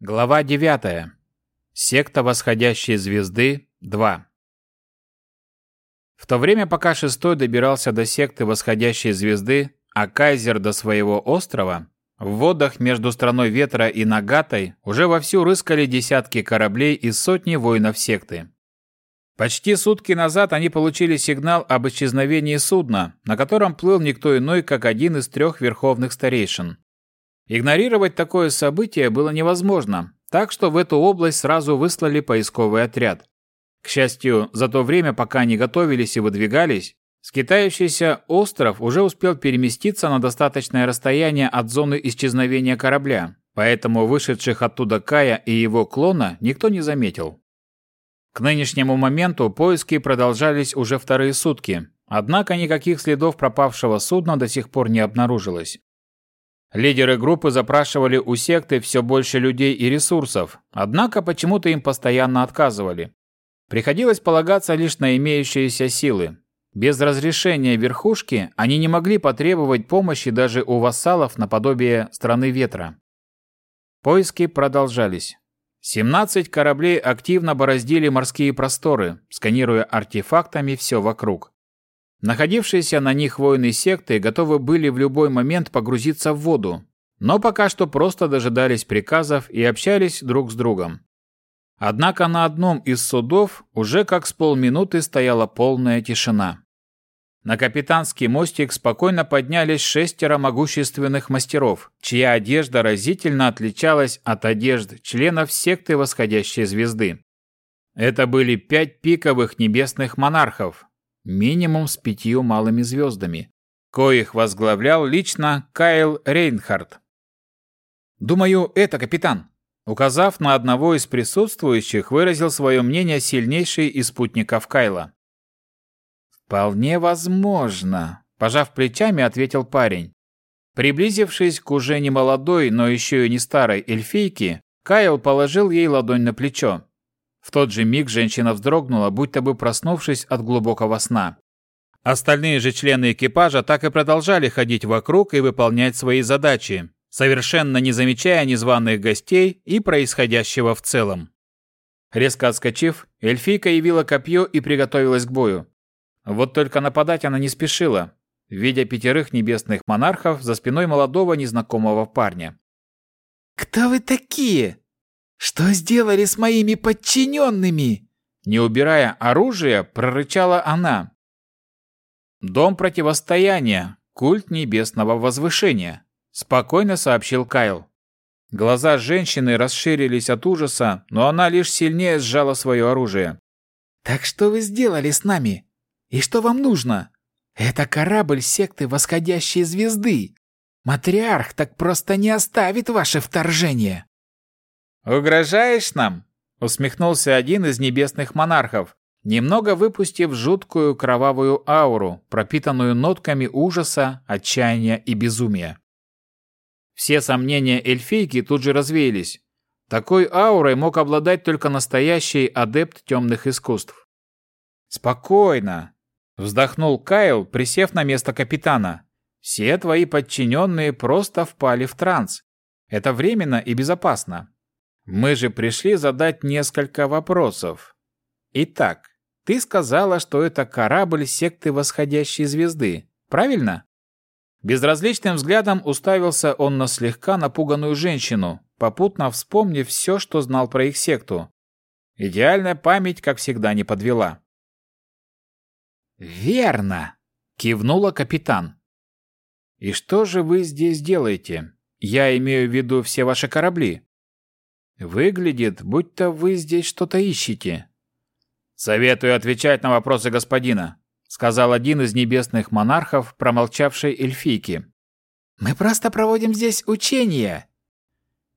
Глава 9. Секта восходящей звезды 2. В то время, пока шестой добирался до секты восходящей звезды, а Кайзер до своего острова, в водах между страной ветра и Нагатой уже вовсю рыскали десятки кораблей и сотни воинов секты. Почти сутки назад они получили сигнал об исчезновении судна, на котором плыл никто иной, как один из трех верховных старейшин. Игнорировать такое событие было невозможно, так что в эту область сразу выслали поисковый отряд. К счастью, за то время, пока они готовились и выдвигались, скитающийся остров уже успел переместиться на достаточное расстояние от зоны исчезновения корабля, поэтому вышедших оттуда Кая и его клона никто не заметил. К нынешнему моменту поиски продолжались уже вторые сутки, однако никаких следов пропавшего судна до сих пор не обнаружилось. Лидеры группы запрашивали у секты все больше людей и ресурсов, однако почему-то им постоянно отказывали. Приходилось полагаться лишь на имеющиеся силы. Без разрешения верхушки они не могли потребовать помощи даже у вассалов наподобие страны ветра. Поиски продолжались. 17 кораблей активно бороздили морские просторы, сканируя артефактами все вокруг. Находившиеся на них воины секты готовы были в любой момент погрузиться в воду, но пока что просто дожидались приказов и общались друг с другом. Однако на одном из судов уже как с полминуты стояла полная тишина. На капитанский мостик спокойно поднялись шестеро могущественных мастеров, чья одежда разительно отличалась от одежд членов секты восходящей звезды. Это были пять пиковых небесных монархов, минимум с пятью малыми звездами, коих возглавлял лично Кайл Рейнхард. «Думаю, это капитан», Указав на одного из присутствующих, выразил свое мнение сильнейший из спутников Кайла. «Вполне возможно», – пожав плечами, ответил парень. Приблизившись к уже не молодой, но еще и не старой эльфийке, Кайл положил ей ладонь на плечо. В тот же миг женщина вздрогнула, будто бы проснувшись от глубокого сна. Остальные же члены экипажа так и продолжали ходить вокруг и выполнять свои задачи, совершенно не замечая незваных гостей и происходящего в целом. Резко отскочив, эльфийка явила копье и приготовилась к бою. Вот только нападать она не спешила, видя пятерых небесных монархов за спиной молодого незнакомого парня. «Кто вы такие? Что сделали с моими подчиненными?» Не убирая оружие, прорычала она. «Дом противостояния, культ небесного возвышения», Спокойно сообщил Кайл. Глаза женщины расширились от ужаса, но она лишь сильнее сжала свое оружие. «Так что вы сделали с нами? И что вам нужно? Это корабль секты восходящей звезды. Матриарх так просто не оставит ваше вторжение». «Угрожаешь нам?» — усмехнулся один из небесных монархов, немного выпустив жуткую кровавую ауру, пропитанную нотками ужаса, отчаяния и безумия. Все сомнения эльфийки тут же развеялись. Такой аурой мог обладать только настоящий адепт темных искусств. «Спокойно», — вздохнул Кайл, присев на место капитана. «Все твои подчиненные просто впали в транс. Это временно и безопасно. Мы же пришли задать несколько вопросов. Итак, ты сказала, что это корабль секты восходящей звезды, правильно?» Безразличным взглядом уставился он на слегка напуганную женщину, попутно вспомнив все, что знал про их секту. Идеальная память, как всегда, не подвела. «Верно!» — кивнула капитан. «И что же вы здесь делаете? Я имею в виду все ваши корабли. Выглядит, будто вы здесь что-то ищете». «Советую отвечать на вопросы господина», сказал один из небесных монархов, промолчавшей эльфийки. «Мы просто проводим здесь учения».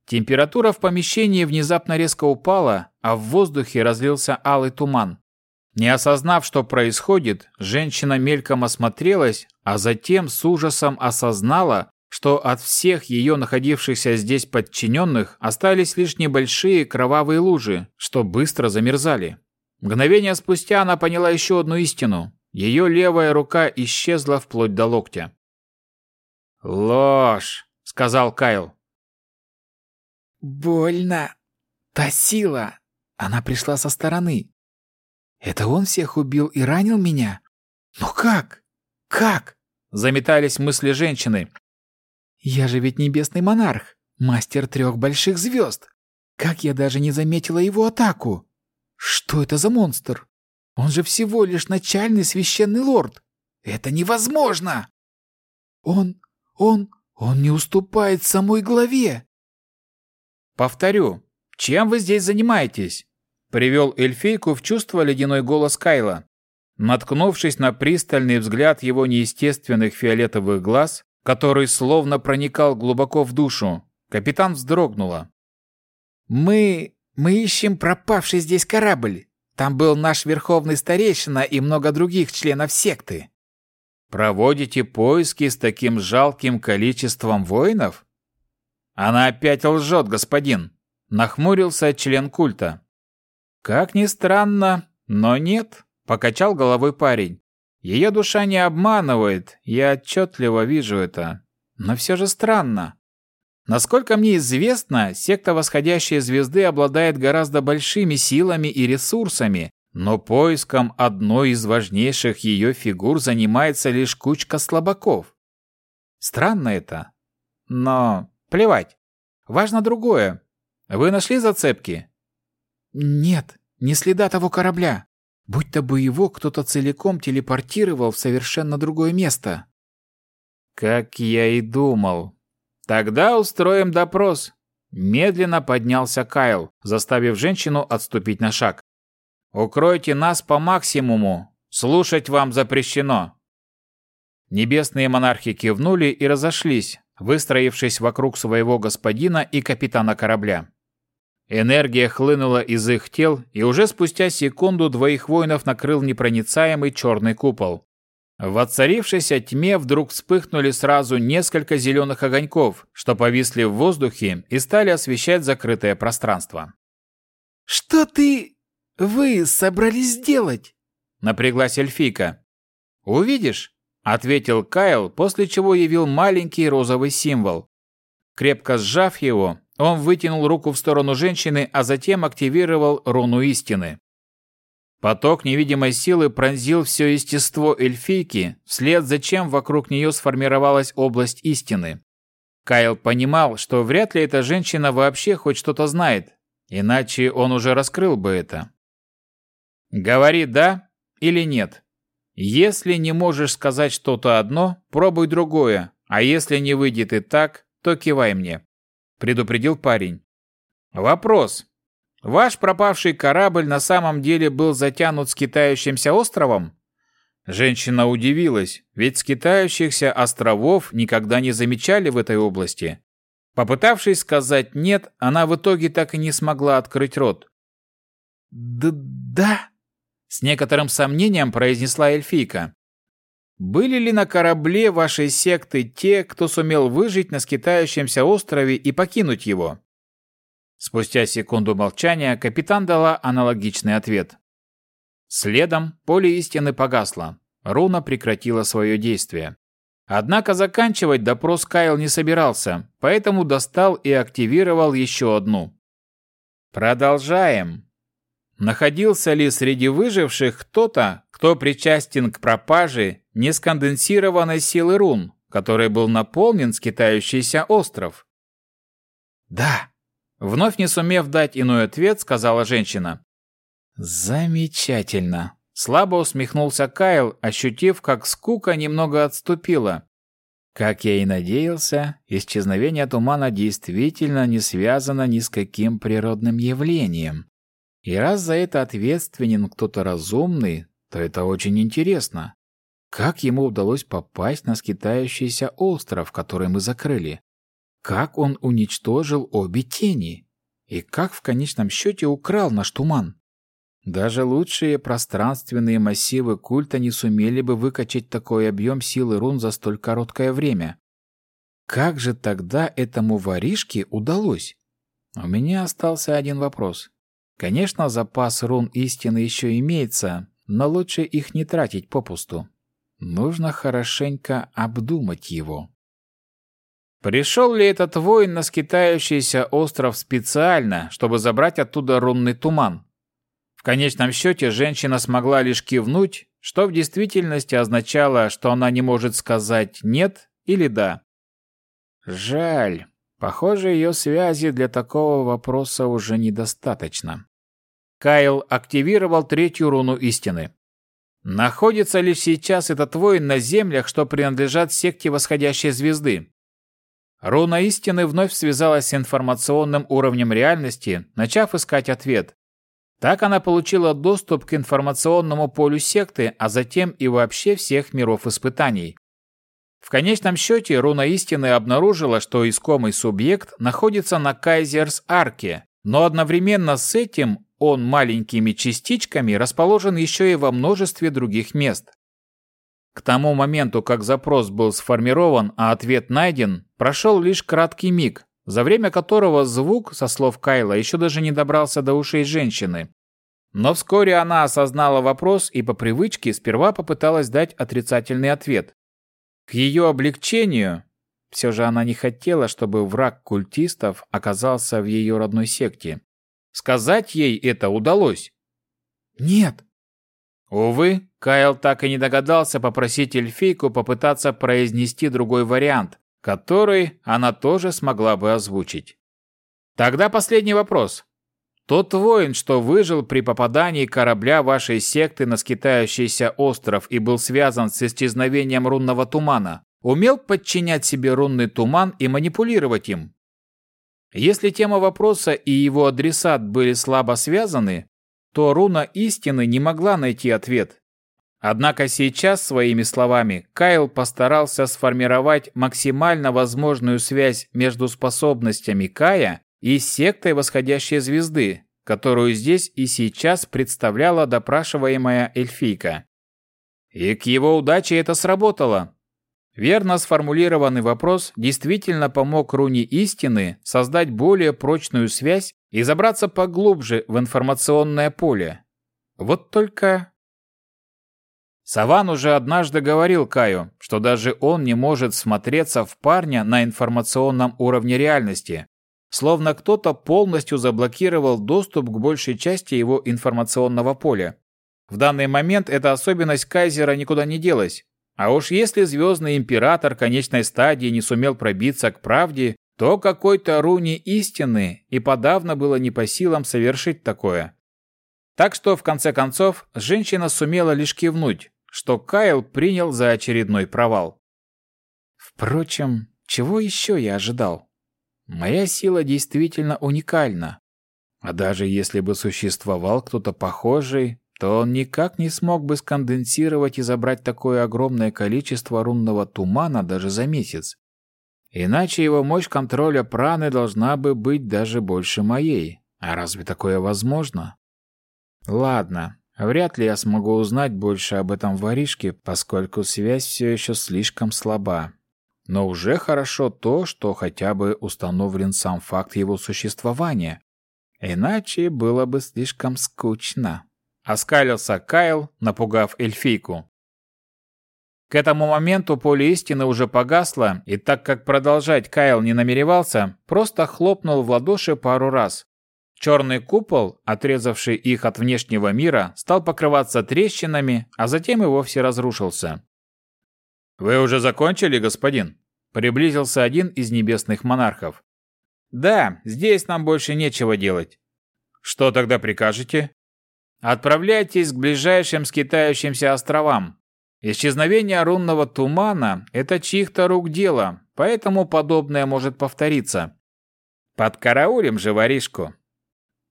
Температура в помещении внезапно резко упала, а в воздухе разлился алый туман. Не осознав, что происходит, женщина мельком осмотрелась, а затем с ужасом осознала, что от всех ее находившихся здесь подчиненных остались лишь небольшие кровавые лужи, что быстро замерзали. Мгновение спустя она поняла еще одну истину. Ее левая рука исчезла вплоть до локтя. «Ложь!» — сказал Кайл. больно. Та сила, она пришла со стороны. Это он всех убил и ранил меня? Но как? Как? Заметались мысли женщины. Я же ведь небесный монарх, мастер трех больших звезд. Как я даже не заметила его атаку? Что это за монстр? Он же всего лишь начальный священный лорд. Это невозможно! Он, он, он не уступает самой главе. Повторю, чем вы здесь занимаетесь? Привел эльфийку в чувство ледяной голос Кайла. Наткнувшись на пристальный взгляд его неестественных фиолетовых глаз, который словно проникал глубоко в душу, капитан вздрогнула. «Мы... мы ищем пропавший здесь корабль. Там был наш верховный старейшина и много других членов секты». «Проводите поиски с таким жалким количеством воинов?» «Она опять лжет, господин», — нахмурился член культа. «Как ни странно, но нет», — покачал головой парень. «Ее душа не обманывает, я отчетливо вижу это. Но все же странно. Насколько мне известно, секта восходящей звезды обладает гораздо большими силами и ресурсами, но поиском одной из важнейших ее фигур занимается лишь кучка слабаков. Странно это. Но плевать. Важно другое. Вы нашли зацепки? Нет, не следа того корабля. Будь-то бы его кто-то целиком телепортировал в совершенно другое место. Как я и думал. Тогда устроим допрос. Медленно поднялся Кайл, заставив женщину отступить на шаг. Укройте нас по максимуму. Слушать вам запрещено. Небесные монархи кивнули и разошлись, выстроившись вокруг своего господина и капитана корабля. Энергия хлынула из их тел, и уже спустя секунду двоих воинов накрыл непроницаемый черный купол. В воцарившейся тьме вдруг вспыхнули сразу несколько зеленых огоньков, что повисли в воздухе и стали освещать закрытое пространство. «Что ты... вы собрались сделать?» — напряглась эльфийка. «Увидишь», — ответил Кайл, после чего явил маленький розовый символ. Крепко сжав его, он вытянул руку в сторону женщины, а затем активировал руну истины. Поток невидимой силы пронзил все естество эльфийки, вслед за чем вокруг нее сформировалась область истины. Кайл понимал, что вряд ли эта женщина вообще хоть что-то знает, иначе он уже раскрыл бы это. Говори «да» или «нет». Если не можешь сказать что-то одно, пробуй другое, а если не выйдет и так, то кивай мне предупредил парень. Вопрос. Ваш пропавший корабль на самом деле был затянут с китающимся островом? Женщина удивилась, ведь скитающихся островов никогда не замечали в этой области. Попытавшись сказать «нет», она в итоге так и не смогла открыть рот. «Да...» — с некоторым сомнением произнесла эльфийка. Были ли на корабле вашей секты те, кто сумел выжить на скитающемся острове и покинуть его? Спустя секунду молчания капитан дала аналогичный ответ. Следом поле истины погасло. Руна прекратила свое действие. Однако заканчивать допрос Кайл не собирался, поэтому достал и активировал еще одну. Продолжаем. Находился ли среди выживших кто-то, кто причастен к пропаже несконденсированной силы рун, которой был наполнен скитающийся остров? «Да», — вновь не сумев дать иной ответ, сказала женщина. «Замечательно», — слабо усмехнулся Кайл, ощутив, как скука немного отступила. Как я и надеялся, исчезновение тумана действительно не связано ни с каким природным явлением. И раз за это ответственен кто-то разумный, то это очень интересно. Как ему удалось попасть на скитающийся остров, который мы закрыли? Как он уничтожил обе тени? И как в конечном счете украл наш туман? Даже лучшие пространственные массивы культа не сумели бы выкачать такой объем силы рун за столь короткое время. Как же тогда этому воришке удалось? У меня остался один вопрос. Конечно, запас рун истины еще имеется, но лучше их не тратить попусту. Нужно хорошенько обдумать его. Пришел ли этот воин на скитающийся остров специально, чтобы забрать оттуда рунный туман? В конечном счете женщина смогла лишь кивнуть, что в действительности означало, что она не может сказать «нет» или «да». Жаль. Похоже, ее связи для такого вопроса уже недостаточно. Кайл активировал третью руну истины. Находится ли сейчас этот воин на землях, что принадлежат секте восходящей звезды? Руна истины вновь связалась с информационным уровнем реальности, начав искать ответ. Так она получила доступ к информационному полю секты, а затем и вообще всех миров испытаний. В конечном счете, руна истины обнаружила, что искомый субъект находится на Кайзерс-арке, но одновременно с этим он маленькими частичками расположен еще и во множестве других мест. К тому моменту, как запрос был сформирован, а ответ найден, прошел лишь краткий миг, за время которого звук, со слов Кайла, еще даже не добрался до ушей женщины. Но вскоре она осознала вопрос и по привычке сперва попыталась дать отрицательный ответ. К ее облегчению, все же она не хотела, чтобы враг культистов оказался в ее родной секте. Сказать ей это удалось. «Нет». Увы, Кайл так и не догадался попросить эльфийку попытаться произнести другой вариант, который она тоже смогла бы озвучить. Тогда последний вопрос. Тот воин, что выжил при попадании корабля вашей секты на скитающийся остров и был связан с исчезновением рунного тумана, умел подчинять себе рунный туман и манипулировать им? Если тема вопроса и его адресат были слабо связаны, то руна истины не могла найти ответ. Однако сейчас своими словами Кайл постарался сформировать максимально возможную связь между способностями Кая и сектой восходящей звезды, которую здесь и сейчас представляла допрашиваемая эльфийка. И к его удаче это сработало. Верно сформулированный вопрос действительно помог руне истины создать более прочную связь и забраться поглубже в информационное поле. Вот только... Саван уже однажды говорил Каю, что даже он не может смотреться в парня на информационном уровне реальности, словно кто-то полностью заблокировал доступ к большей части его информационного поля. В данный момент эта особенность Кайзера никуда не делась. А уж если Звездный Император конечной стадии не сумел пробиться к правде, то какой-то руни истины и подавно было не по силам совершить такое. Так что, в конце концов, женщина сумела лишь кивнуть, что Кайл принял за очередной провал. Впрочем, чего еще я ожидал? Моя сила действительно уникальна. А даже если бы существовал кто-то похожий, то он никак не смог бы сконденсировать и забрать такое огромное количество рунного тумана даже за месяц. Иначе его мощь контроля праны должна бы быть даже больше моей. А разве такое возможно? Ладно, вряд ли я смогу узнать больше об этом воришке, поскольку связь все еще слишком слаба. Но уже хорошо то, что хотя бы установлен сам факт его существования. Иначе было бы слишком скучно. Оскалился Кайл, напугав эльфийку. К этому моменту поле истины уже погасло, и так как продолжать Кайл не намеревался, просто хлопнул в ладоши пару раз. Черный купол, отрезавший их от внешнего мира, стал покрываться трещинами, а затем и вовсе разрушился. «Вы уже закончили, господин?» Приблизился один из небесных монархов. «Да, здесь нам больше нечего делать». «Что тогда прикажете?» «Отправляйтесь к ближайшим скитающимся островам. Исчезновение рунного тумана – это чьих-то рук дело, поэтому подобное может повториться. Подкараулим же воришку».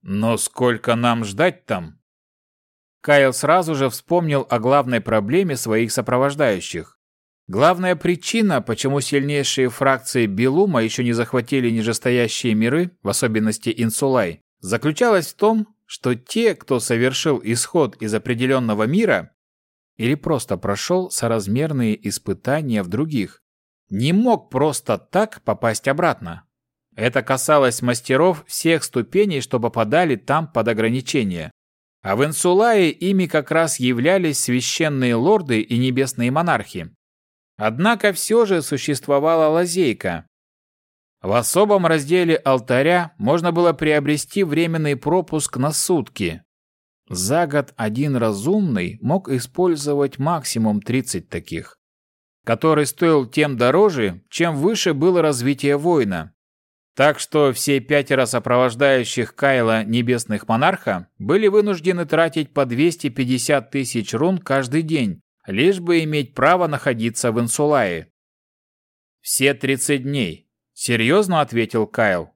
«Но сколько нам ждать там?» Кайл сразу же вспомнил о главной проблеме своих сопровождающих. Главная причина, почему сильнейшие фракции Белума еще не захватили нижестоящие миры, в особенности Инсулай, заключалась в том, что те, кто совершил исход из определенного мира или просто прошел соразмерные испытания в других, не мог просто так попасть обратно. Это касалось мастеров всех ступеней, что попадали там под ограничения. А в Инсулае ими как раз являлись священные лорды и небесные монархи. Однако все же существовала лазейка. В особом разделе алтаря можно было приобрести временный пропуск на сутки. За год один разумный мог использовать максимум 30 таких, который стоил тем дороже, чем выше было развитие воина. Так что все пятеро сопровождающих Кайла небесных монарха были вынуждены тратить по 250 тысяч рун каждый день, лишь бы иметь право находиться в Инсулае. «Все 30 дней», — серьезно ответил Кайл.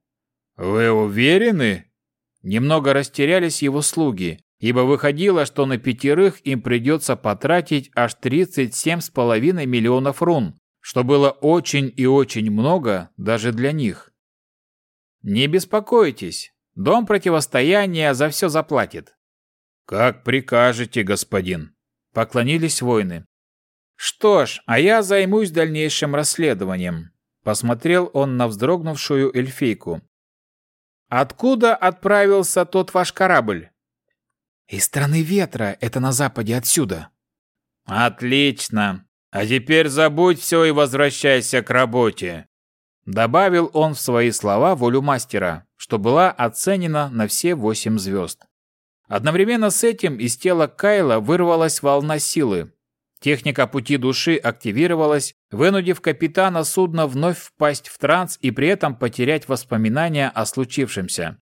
«Вы уверены?» Немного растерялись его слуги, ибо выходило, что на пятерых им придется потратить аж 37,5 миллионов рун, что было очень и очень много даже для них. «Не беспокойтесь, дом противостояния за все заплатит». «Как прикажете, господин», — поклонились воины. «Что ж, а я займусь дальнейшим расследованием», — посмотрел он на вздрогнувшую эльфийку. «Откуда отправился тот ваш корабль?» «Из страны ветра, это на западе отсюда». «Отлично. А теперь забудь все и возвращайся к работе. Добавил он в свои слова волю мастера, что была оценена на все восемь звезд. Одновременно с этим из тела Кайла вырвалась волна силы. Техника пути души активировалась, вынудив капитана судна вновь впасть в транс и при этом потерять воспоминания о случившемся.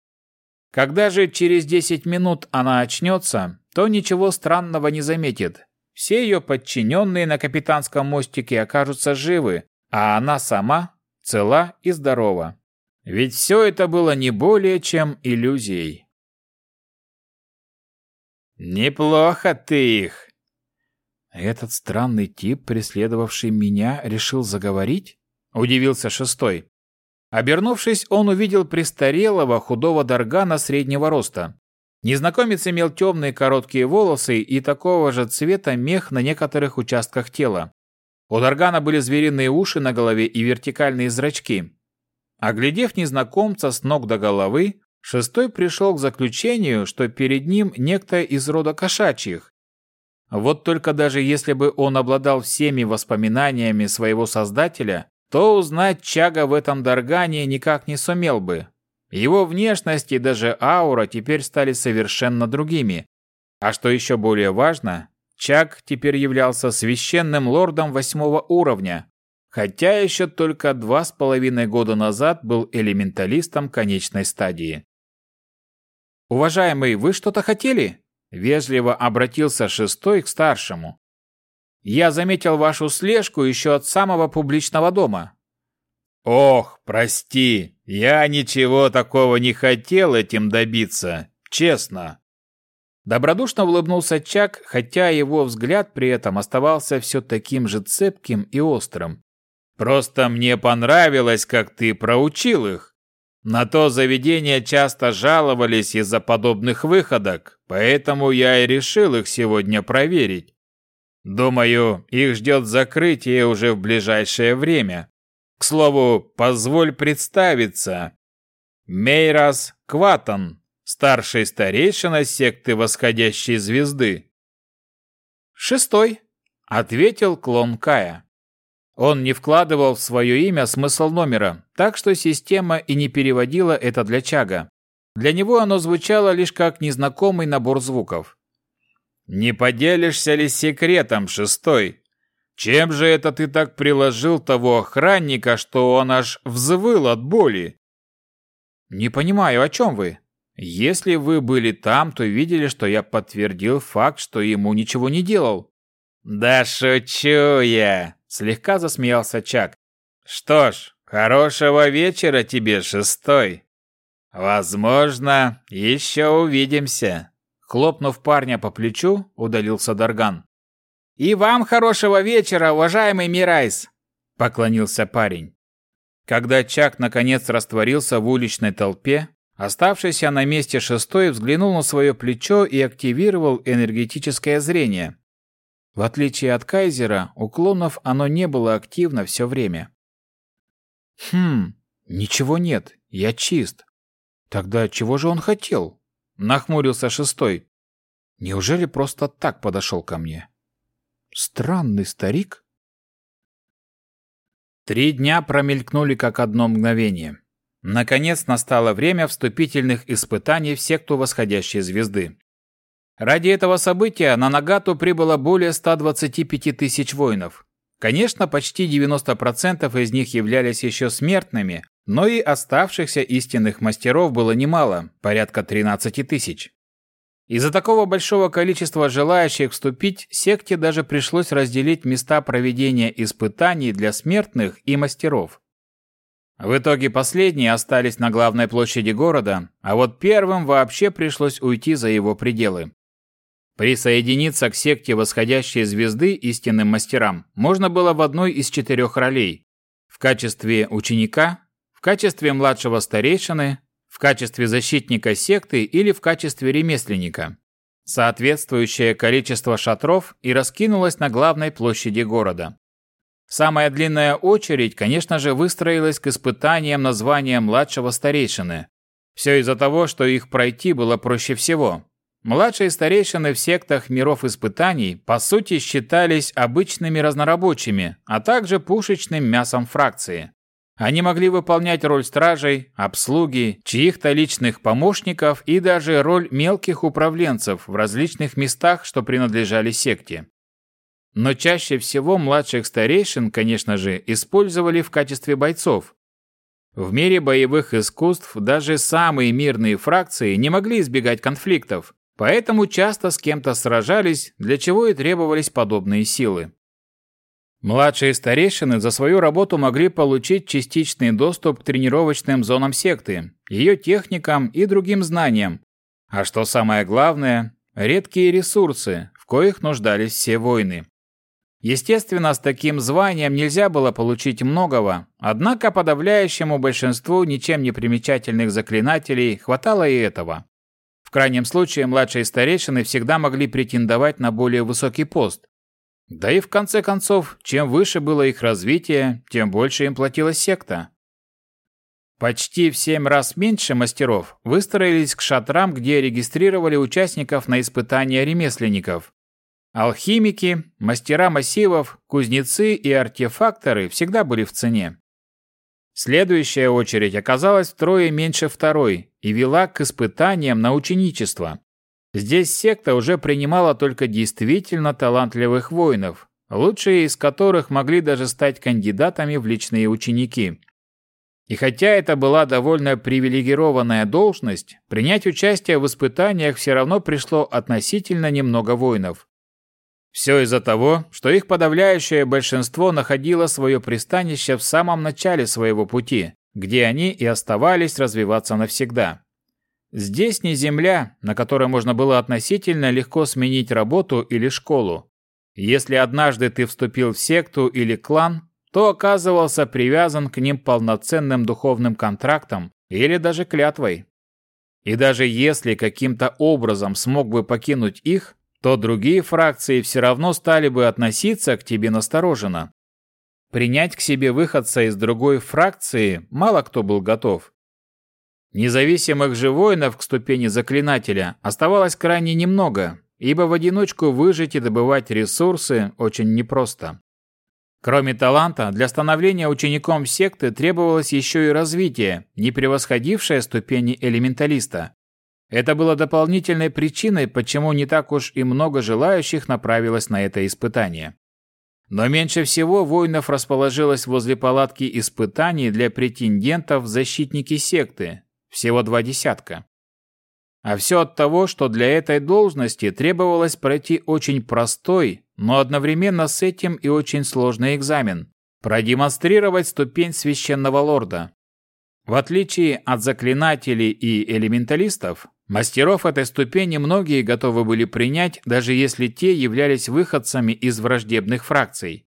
Когда же через 10 минут она очнется, то ничего странного не заметит. Все ее подчиненные на капитанском мостике окажутся живы, а она сама цела и здорова. Ведь все это было не более чем иллюзией. «Неплохо ты их!» «Этот странный тип, преследовавший меня, решил заговорить?» – удивился шестой. Обернувшись, он увидел престарелого худого Даргана среднего роста. Незнакомец имел темные короткие волосы и такого же цвета мех на некоторых участках тела. У Даргана были звериные уши на голове и вертикальные зрачки. Оглядев незнакомца с ног до головы, шестой пришел к заключению, что перед ним некто из рода кошачьих. Вот только даже если бы он обладал всеми воспоминаниями своего создателя, то узнать Чага в этом Даргане никак не сумел бы. Его внешность и даже аура теперь стали совершенно другими. А что еще более важно, Чак теперь являлся священным лордом восьмого уровня, хотя еще только два с половиной года назад был элементалистом конечной стадии. «Уважаемый, вы что-то хотели?» – вежливо обратился шестой к старшему. «Я заметил вашу слежку еще от самого публичного дома». «Ох, прости, я ничего такого не хотел этим добиться, честно», Добродушно улыбнулся Чак, хотя его взгляд при этом оставался все таким же цепким и острым. «Просто мне понравилось, как ты проучил их. На то заведение часто жаловались из-за подобных выходок, поэтому я и решил их сегодня проверить. Думаю, их ждет закрытие уже в ближайшее время. К слову, позволь представиться. Мейрас Кватан, старший старейшина секты восходящей звезды. Шестой, ответил клон Кая. Он не вкладывал в свое имя смысл номера, так что система и не переводила это для Чага. Для него оно звучало лишь как незнакомый набор звуков. «Не поделишься ли секретом, шестой? Чем же это ты так приложил того охранника, что он аж взвыл от боли?» «Не понимаю, о чем вы?» Если вы были там, то видели, что я подтвердил факт, что ему ничего не делал. Да шучу я, слегка засмеялся Чак. Что ж, хорошего вечера тебе, шестой. Возможно, еще увидимся. Хлопнув парня по плечу, удалился Дарган. «И вам хорошего вечера, уважаемый Мирайс!» – поклонился парень. Когда Чак наконец растворился в уличной толпе, Оставшийся на месте шестой взглянул на свое плечо и активировал энергетическое зрение. В отличие от Кайзера, у клонов оно не было активно все время. «Хм, ничего нет, я чист. Тогда чего же он хотел?» Нахмурился шестой. «Неужели просто так подошел ко мне?» «Странный старик?» Три дня промелькнули как одно мгновение. Наконец настало время вступительных испытаний в секту восходящей звезды. Ради этого события на Нагату прибыло более 125 тысяч воинов. Конечно, почти 90% из них являлись еще смертными, но и оставшихся истинных мастеров было немало, порядка 13 тысяч. Из-за такого большого количества желающих вступить, секте даже пришлось разделить места проведения испытаний для смертных и мастеров. В итоге последние остались на главной площади города, а вот первым вообще пришлось уйти за его пределы. Присоединиться к секте восходящей звезды истинным мастерам можно было в одной из четырех ролей – в качестве ученика, в качестве младшего старейшины, в качестве защитника секты или в качестве ремесленника. Соответствующее количество шатров и раскинулось на главной площади города. Самая длинная очередь, конечно же, выстроилась к испытаниям названия младшего старейшины. Все из-за того, что их пройти было проще всего. Младшие старейшины в сектах миров испытаний по сути считались обычными разнорабочими, а также пушечным мясом фракции. Они могли выполнять роль стражей, обслуги, чьих-то личных помощников и даже роль мелких управленцев в различных местах, что принадлежали секте. Но чаще всего младших старейшин, конечно же, использовали в качестве бойцов. В мире боевых искусств даже самые мирные фракции не могли избегать конфликтов, поэтому часто с кем-то сражались, для чего и требовались подобные силы. Младшие старейшины за свою работу могли получить частичный доступ к тренировочным зонам секты, ее техникам и другим знаниям. А что самое главное, редкие ресурсы, в коих нуждались все воины. Естественно, с таким званием нельзя было получить многого, однако подавляющему большинству ничем не примечательных заклинателей хватало и этого. В крайнем случае, младшие старейшины всегда могли претендовать на более высокий пост, да и в конце концов, чем выше было их развитие, тем больше им платила секта. Почти в семь раз меньше мастеров выстроились к шатрам, где регистрировали участников на испытания ремесленников. Алхимики, мастера массивов, кузнецы и артефакторы всегда были в цене. Следующая очередь оказалась втрое меньше второй и вела к испытаниям на ученичество. Здесь секта уже принимала только действительно талантливых воинов, лучшие из которых могли даже стать кандидатами в личные ученики. И хотя это была довольно привилегированная должность, принять участие в испытаниях все равно пришло относительно немного воинов. Все из-за того, что их подавляющее большинство находило свое пристанище в самом начале своего пути, где они и оставались развиваться навсегда. Здесь не земля, на которой можно было относительно легко сменить работу или школу. Если однажды ты вступил в секту или клан, то оказывался привязан к ним полноценным духовным контрактом или даже клятвой. И даже если каким-то образом смог бы покинуть их, то другие фракции все равно стали бы относиться к тебе настороженно. Принять к себе выходца из другой фракции мало кто был готов. Независимых же воинов к ступени заклинателя оставалось крайне немного, ибо в одиночку выжить и добывать ресурсы очень непросто. Кроме таланта, для становления учеником секты требовалось еще и развитие, не превосходившее ступени элементалиста. Это было дополнительной причиной, почему не так уж и много желающих направилось на это испытание. Но меньше всего воинов расположилось возле палатки испытаний для претендентов защитники секты, всего два десятка. А все от того, что для этой должности требовалось пройти очень простой, но одновременно с этим и очень сложный экзамен – продемонстрировать ступень священного лорда. В отличие от заклинателей и элементалистов, мастеров этой ступени многие готовы были принять, даже если те являлись выходцами из враждебных фракций.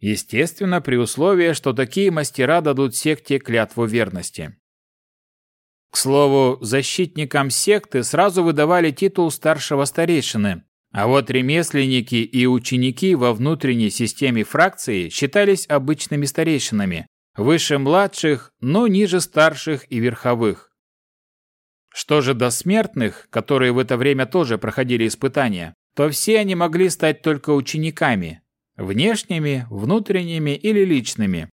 Естественно, при условии, что такие мастера дадут секте клятву верности. К слову, защитникам секты сразу выдавали титул старшего старейшины, а вот ремесленники и ученики во внутренней системе фракции считались обычными старейшинами, выше младших, но ниже старших и верховых. Что же до смертных, которые в это время тоже проходили испытания, то все они могли стать только учениками, внешними, внутренними или личными.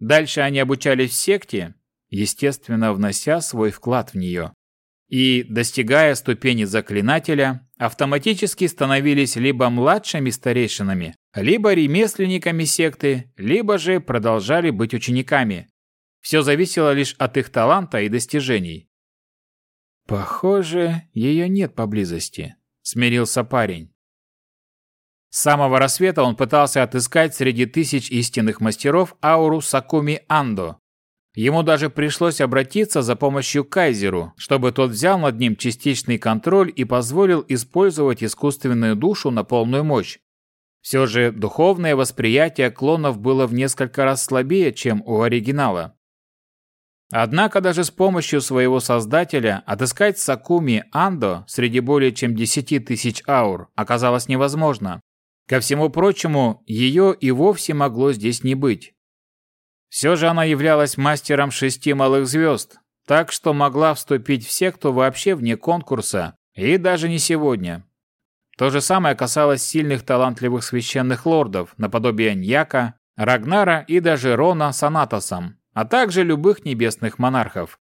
Дальше они обучались в секте, естественно, внося свой вклад в нее. И, достигая ступени заклинателя, автоматически становились либо младшими старейшинами, либо ремесленниками секты, либо же продолжали быть учениками. Все зависело лишь от их таланта и достижений. «Похоже, ее нет поблизости», — смирился парень. С самого рассвета он пытался отыскать среди тысяч истинных мастеров ауру Сакуми Андо. Ему даже пришлось обратиться за помощью к Кайзеру, чтобы тот взял над ним частичный контроль и позволил использовать искусственную душу на полную мощь. Все же духовное восприятие клонов было в несколько раз слабее, чем у оригинала. Однако даже с помощью своего создателя отыскать Сакуми Андо среди более чем 10 тысяч аур оказалось невозможно. Ко всему прочему, ее и вовсе могло здесь не быть. Все же она являлась мастером шести малых звезд, так что могла вступить в секту вообще вне конкурса, и даже не сегодня. То же самое касалось сильных талантливых священных лордов, наподобие Ньяка, Рагнара и даже Рона с Анатосом, а также любых небесных монархов.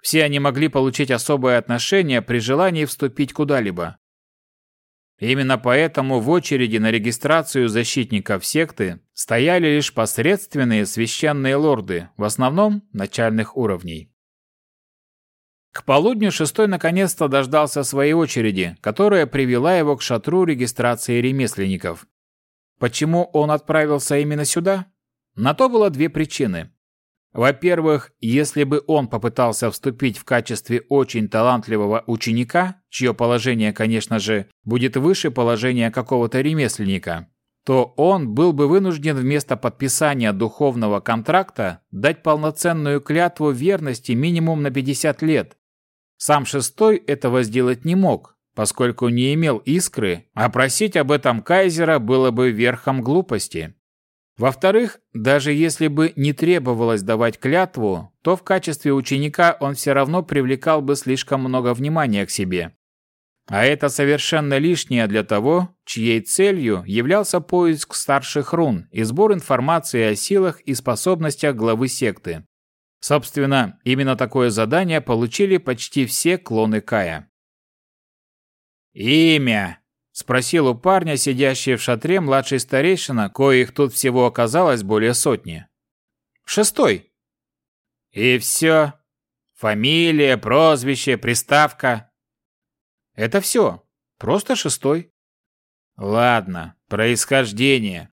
Все они могли получить особое отношение при желании вступить куда-либо. Именно поэтому в очереди на регистрацию защитников секты стояли лишь посредственные священные лорды, в основном начальных уровней. К полудню шестой наконец-то дождался своей очереди, которая привела его к шатру регистрации ремесленников. Почему он отправился именно сюда? На то было две причины. Во-первых, если бы он попытался вступить в качестве очень талантливого ученика, чье положение, конечно же, будет выше положения какого-то ремесленника, то он был бы вынужден вместо подписания духовного контракта дать полноценную клятву верности минимум на 50 лет. Сам шестой этого сделать не мог, поскольку не имел искры, а просить об этом кайзера было бы верхом глупости. Во-вторых, даже если бы не требовалось давать клятву, то в качестве ученика он все равно привлекал бы слишком много внимания к себе. А это совершенно лишнее для того, чьей целью являлся поиск старших рун и сбор информации о силах и способностях главы секты. Собственно, именно такое задание получили почти все клоны Кая. «Имя!» Спросил у парня, сидящий в шатре, младший старейшина, коих тут всего оказалось более сотни. «Шестой». «И все? Фамилия, прозвище, приставка?» «Это все. Просто шестой». «Ладно, происхождение».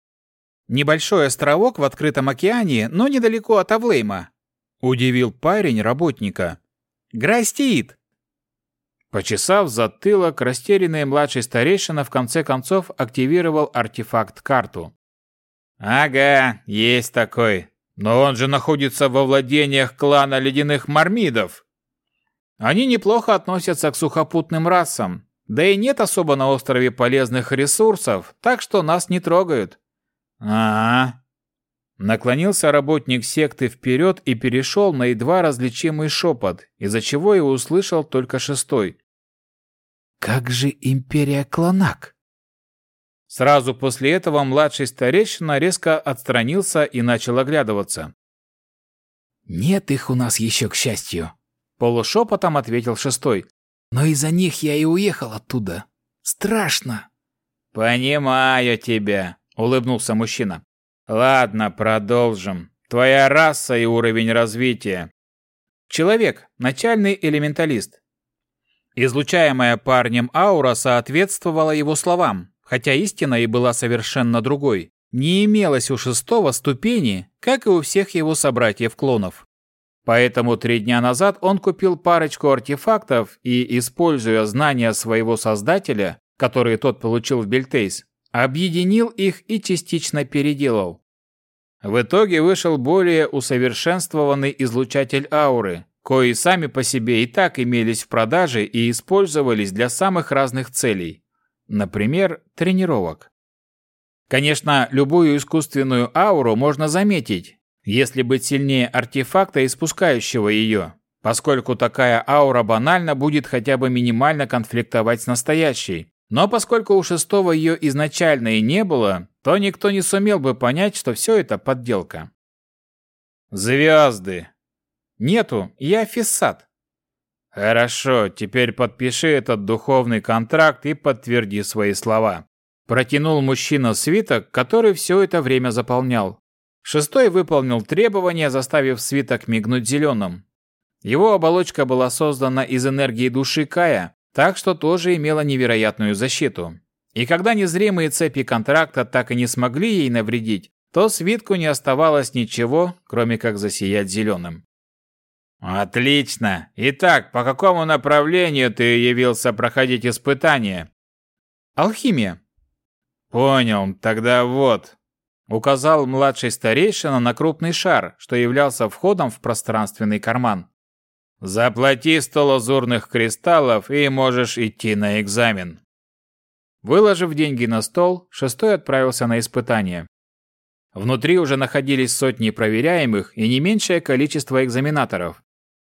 «Небольшой островок в открытом океане, но недалеко от Авлейма», — удивил парень работника. «Грастиит. Почесав затылок, растерянный младший старейшина в конце концов активировал артефакт-карту. «Ага, есть такой. Но он же находится во владениях клана ледяных мармидов. Они неплохо относятся к сухопутным расам, да и нет особо на острове полезных ресурсов, так что нас не трогают». «Ага». Наклонился работник секты вперед и перешел на едва различимый шепот, из-за чего и услышал только шестой. «Как же империя Клонак?» Сразу после этого младший старейшина резко отстранился и начал оглядываться. «Нет их у нас еще, к счастью», — полушепотом ответил шестой. «Но из-за них я и уехал оттуда. Страшно». «Понимаю тебя», — улыбнулся мужчина. Ладно, продолжим. Твоя раса и уровень развития. Человек, начальный элементалист. Излучаемая парнем аура соответствовала его словам, хотя истина и была совершенно другой. Не имелось у шестого ступени, как и у всех его собратьев-клонов. Поэтому три дня назад он купил парочку артефактов и, используя знания своего создателя, которые тот получил в Бельтейс, объединил их и частично переделал. В итоге вышел более усовершенствованный излучатель ауры, кои сами по себе и так имелись в продаже и использовались для самых разных целей. Например, тренировок. Конечно, любую искусственную ауру можно заметить, если быть сильнее артефакта, испускающего ее, поскольку такая аура банально будет хотя бы минимально конфликтовать с настоящей, но поскольку у шестого ее изначально и не было, то никто не сумел бы понять, что все это подделка. Звезды. Нету, я фиссат. Хорошо, теперь подпиши этот духовный контракт и подтверди свои слова. Протянул мужчина свиток, который все это время заполнял. Шестой выполнил требования, заставив свиток мигнуть зеленым. Его оболочка была создана из энергии души Кая, так что тоже имела невероятную защиту. И когда незримые цепи контракта так и не смогли ей навредить, то свитку не оставалось ничего, кроме как засиять зеленым. «Отлично! Итак, по какому направлению ты явился проходить испытание?» «Алхимия». «Понял, тогда вот». Указал младший старейшина на крупный шар, что являлся входом в пространственный карман. Заплати сто лазурных кристаллов и можешь идти на экзамен. Выложив деньги на стол, шестой отправился на испытание. Внутри уже находились сотни проверяемых и не меньшее количество экзаменаторов.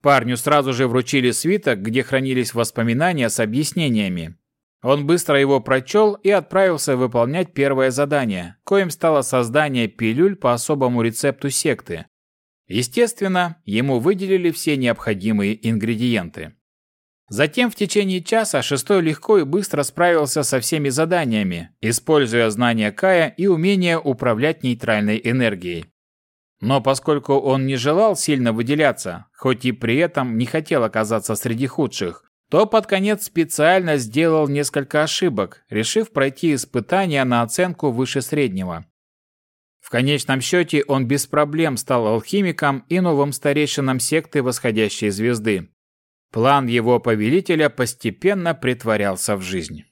Парню сразу же вручили свиток, где хранились воспоминания с объяснениями. Он быстро его прочел и отправился выполнять первое задание, коим стало создание пилюль по особому рецепту секты. Естественно, ему выделили все необходимые ингредиенты. Затем в течение часа шестой легко и быстро справился со всеми заданиями, используя знания Кая и умение управлять нейтральной энергией. Но поскольку он не желал сильно выделяться, хоть и при этом не хотел оказаться среди худших, то под конец специально сделал несколько ошибок, решив пройти испытания на оценку выше среднего. В конечном счете он без проблем стал алхимиком и новым старейшином секты восходящей звезды. План его повелителя постепенно притворялся в жизнь.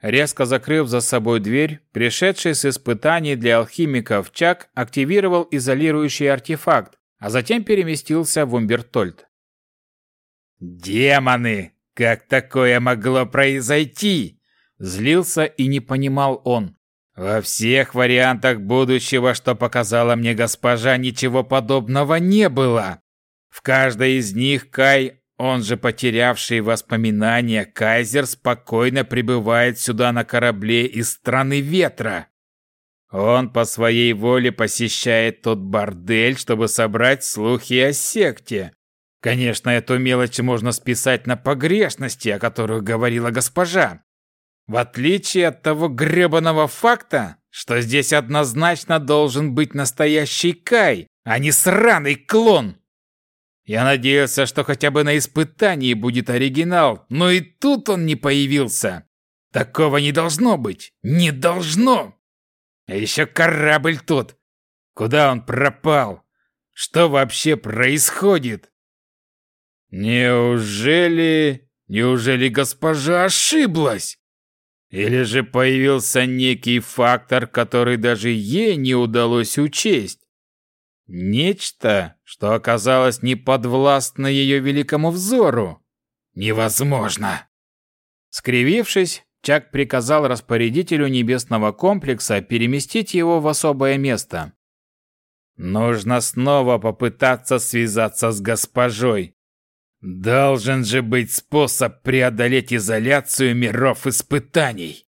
Резко закрыв за собой дверь, пришедший с испытаний для алхимиков Чак активировал изолирующий артефакт, а затем переместился в Умбертольд. «Демоны! Как такое могло произойти?» Злился и не понимал он. Во всех вариантах будущего, что показала мне госпожа, ничего подобного не было. В каждой из них Кай, он же потерявший воспоминания, Кайзер спокойно прибывает сюда на корабле из страны ветра. Он по своей воле посещает тот бордель, чтобы собрать слухи о секте. Конечно, эту мелочь можно списать на погрешности, о которых говорила госпожа. В отличие от того гребаного факта, что здесь однозначно должен быть настоящий Кай, а не сраный клон. Я надеялся, что хотя бы на испытании будет оригинал, но и тут он не появился. Такого не должно быть. Не должно. А еще корабль тут. Куда он пропал? Что вообще происходит? Неужели... Неужели госпожа ошиблась? Или же появился некий фактор, который даже ей не удалось учесть? Нечто, что оказалось неподвластно ее великому взору? Невозможно! Скривившись, Чак приказал распорядителю небесного комплекса переместить его в особое место. Нужно снова попытаться связаться с госпожой. Должен же быть способ преодолеть изоляцию миров испытаний.